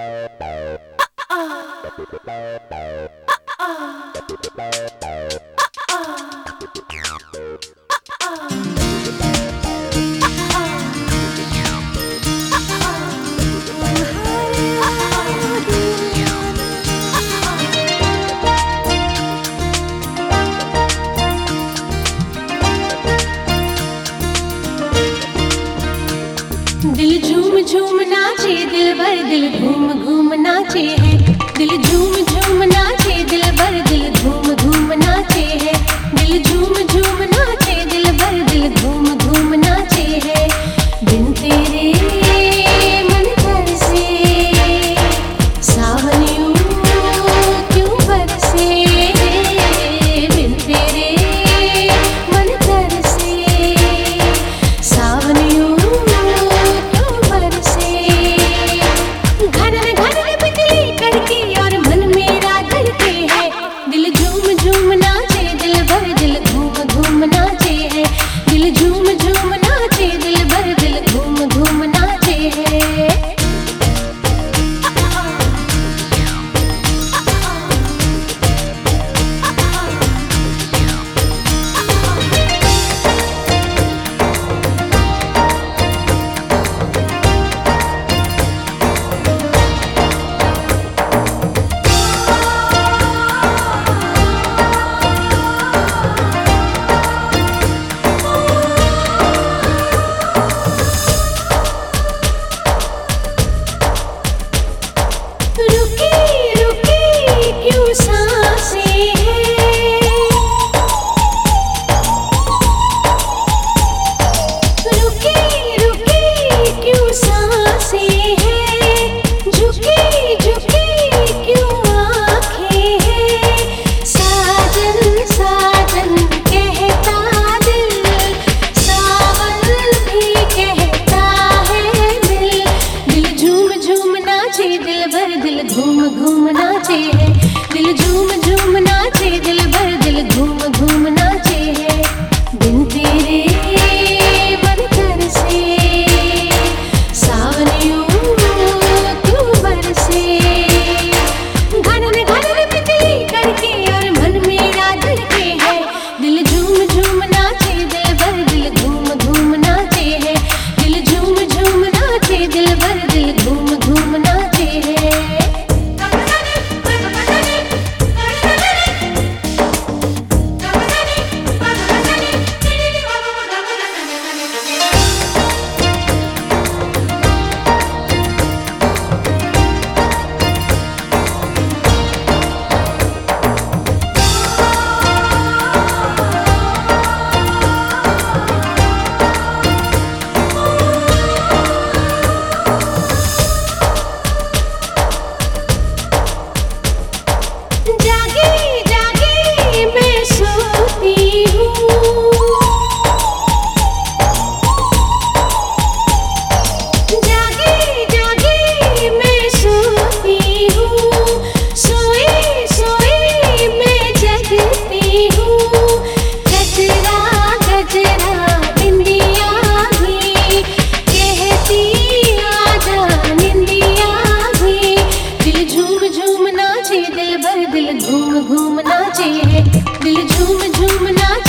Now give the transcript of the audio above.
Ah, ah. Ah, ah. ah, ah. दिल झूम झूम नाचे, दिल भर दिल घूम घूम नाचे है। दिल झूम झूम नाचे, दिल भर दिल घूम घूम नाचे है। दिल झूम झूम नाचे, दिल भर दिल घूम घूम नाचे है। दिन तेरे दिल भर दिल घूम घूम नाचे है। दिल झूम झूम नाचे, दिल भर दिल घूम घूम दिल घूम घूम नाचे दिल झूम झूम नाचे।